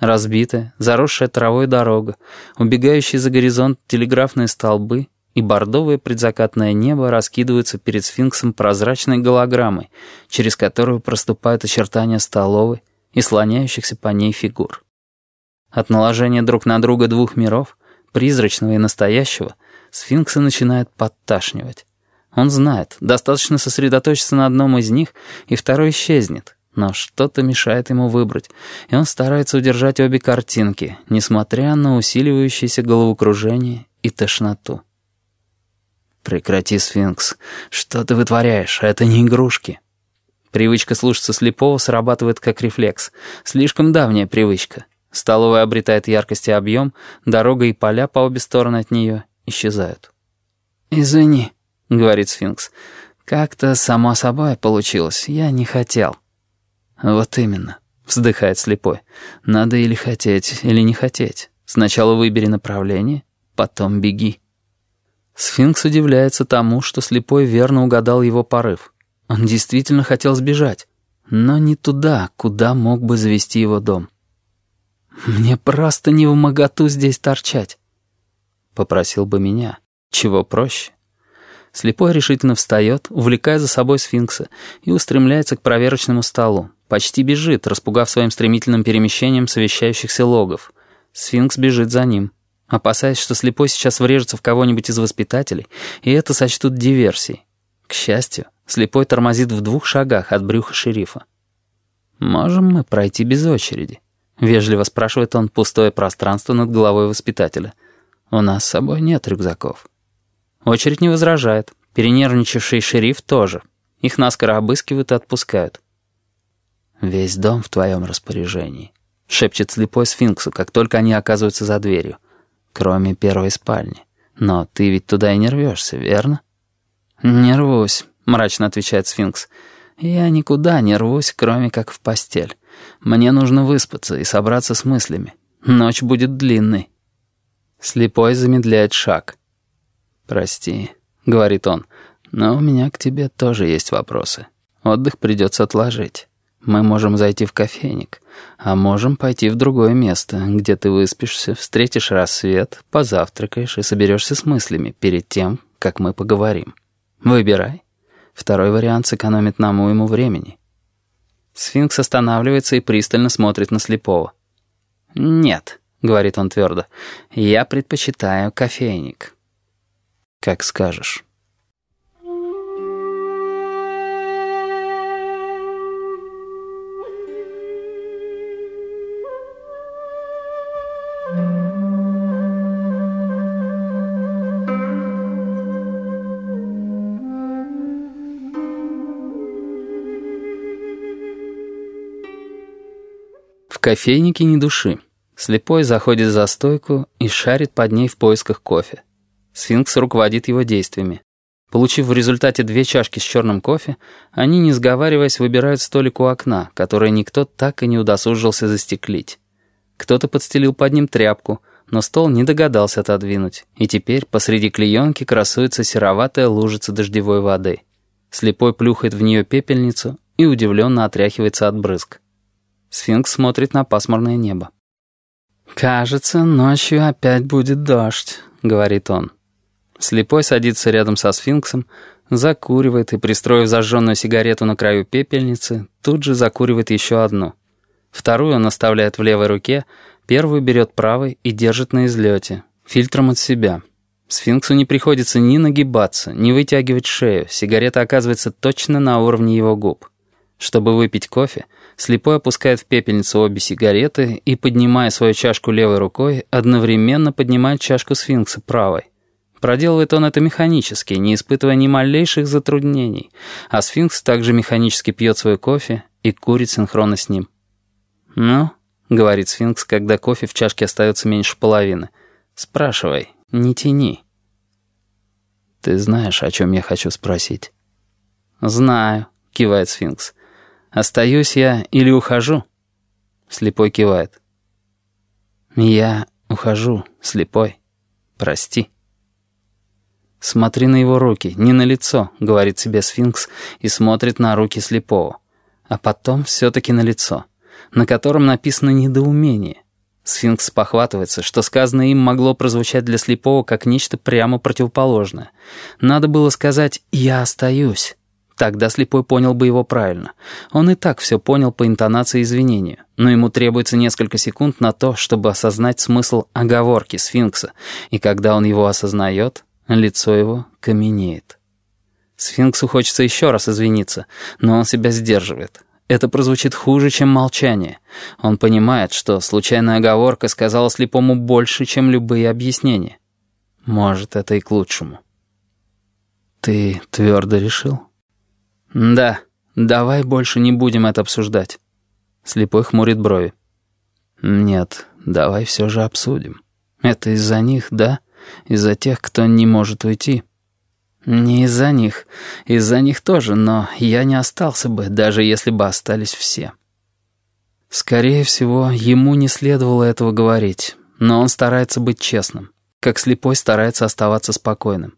Разбитая, заросшая травой дорога, убегающие за горизонт телеграфные столбы и бордовое предзакатное небо раскидываются перед сфинксом прозрачной голограммой, через которую проступают очертания столовой и слоняющихся по ней фигур. От наложения друг на друга двух миров, призрачного и настоящего, сфинкса начинает подташнивать. Он знает, достаточно сосредоточиться на одном из них, и второй исчезнет, но что-то мешает ему выбрать, и он старается удержать обе картинки, несмотря на усиливающееся головокружение и тошноту. «Прекрати, сфинкс. Что ты вытворяешь? Это не игрушки». Привычка слушаться слепого срабатывает как рефлекс. Слишком давняя привычка. Столовая обретает яркость и объем, дорога и поля по обе стороны от нее исчезают. «Извини», — говорит сфинкс, — «как-то само собой получилось. Я не хотел». «Вот именно», — вздыхает слепой. «Надо или хотеть, или не хотеть. Сначала выбери направление, потом беги». Сфинкс удивляется тому, что слепой верно угадал его порыв. Он действительно хотел сбежать, но не туда, куда мог бы завести его дом. «Мне просто не в моготу здесь торчать». Попросил бы меня. Чего проще? Слепой решительно встает, увлекая за собой сфинкса, и устремляется к проверочному столу. Почти бежит, распугав своим стремительным перемещением совещающихся логов. Сфинкс бежит за ним, опасаясь, что слепой сейчас врежется в кого-нибудь из воспитателей, и это сочтут диверсией. К счастью, слепой тормозит в двух шагах от брюха шерифа. «Можем мы пройти без очереди?» — вежливо спрашивает он пустое пространство над головой воспитателя. «У нас с собой нет рюкзаков». Очередь не возражает. Перенервничавший шериф тоже. Их наскоро обыскивают и отпускают. «Весь дом в твоем распоряжении», — шепчет слепой сфинксу, как только они оказываются за дверью. «Кроме первой спальни. Но ты ведь туда и не рвешься, верно?» «Не рвусь», — мрачно отвечает сфинкс. «Я никуда не рвусь, кроме как в постель. Мне нужно выспаться и собраться с мыслями. Ночь будет длинной». Слепой замедляет шаг. «Прости», — говорит он, — «но у меня к тебе тоже есть вопросы. Отдых придется отложить». Мы можем зайти в кофейник, а можем пойти в другое место, где ты выспишься, встретишь рассвет, позавтракаешь и соберешься с мыслями перед тем, как мы поговорим. Выбирай. Второй вариант сэкономит нам уйму времени. Сфинкс останавливается и пристально смотрит на слепого. «Нет», — говорит он твердо, — «я предпочитаю кофейник». «Как скажешь». Кофейнике ни души. Слепой заходит за стойку и шарит под ней в поисках кофе. Сфинкс руководит его действиями. Получив в результате две чашки с черным кофе, они, не сговариваясь, выбирают столик у окна, которое никто так и не удосужился застеклить. Кто-то подстелил под ним тряпку, но стол не догадался отодвинуть, и теперь посреди клеенки красуется сероватая лужица дождевой воды. Слепой плюхает в нее пепельницу и удивленно отряхивается от брызг. Сфинкс смотрит на пасмурное небо. «Кажется, ночью опять будет дождь», — говорит он. Слепой садится рядом со сфинксом, закуривает и, пристроив зажженную сигарету на краю пепельницы, тут же закуривает еще одну. Вторую он оставляет в левой руке, первую берет правой и держит на излете, фильтром от себя. Сфинксу не приходится ни нагибаться, ни вытягивать шею, сигарета оказывается точно на уровне его губ. Чтобы выпить кофе, слепой опускает в пепельницу обе сигареты и, поднимая свою чашку левой рукой, одновременно поднимает чашку сфинкса правой. Проделывает он это механически, не испытывая ни малейших затруднений, а сфинкс также механически пьет свой кофе и курит синхронно с ним. «Ну», — говорит сфинкс, когда кофе в чашке остается меньше половины, — «спрашивай, не тяни». «Ты знаешь, о чем я хочу спросить?» «Знаю», — кивает сфинкс. Остаюсь я или ухожу?» Слепой кивает. «Я ухожу, слепой. Прости». «Смотри на его руки, не на лицо», — говорит себе сфинкс и смотрит на руки слепого. А потом все-таки на лицо, на котором написано недоумение, Сфинкс похватывается, что сказанное им могло прозвучать для слепого как нечто прямо противоположное. Надо было сказать «я остаюсь». Тогда слепой понял бы его правильно. Он и так все понял по интонации извинения, но ему требуется несколько секунд на то, чтобы осознать смысл оговорки сфинкса, и когда он его осознает, лицо его каменеет. Сфинксу хочется еще раз извиниться, но он себя сдерживает. Это прозвучит хуже, чем молчание. Он понимает, что случайная оговорка сказала слепому больше, чем любые объяснения. Может, это и к лучшему. «Ты твердо решил?» «Да, давай больше не будем это обсуждать». Слепой хмурит брови. «Нет, давай все же обсудим. Это из-за них, да? Из-за тех, кто не может уйти?» «Не из-за них. Из-за них тоже, но я не остался бы, даже если бы остались все». Скорее всего, ему не следовало этого говорить, но он старается быть честным, как слепой старается оставаться спокойным.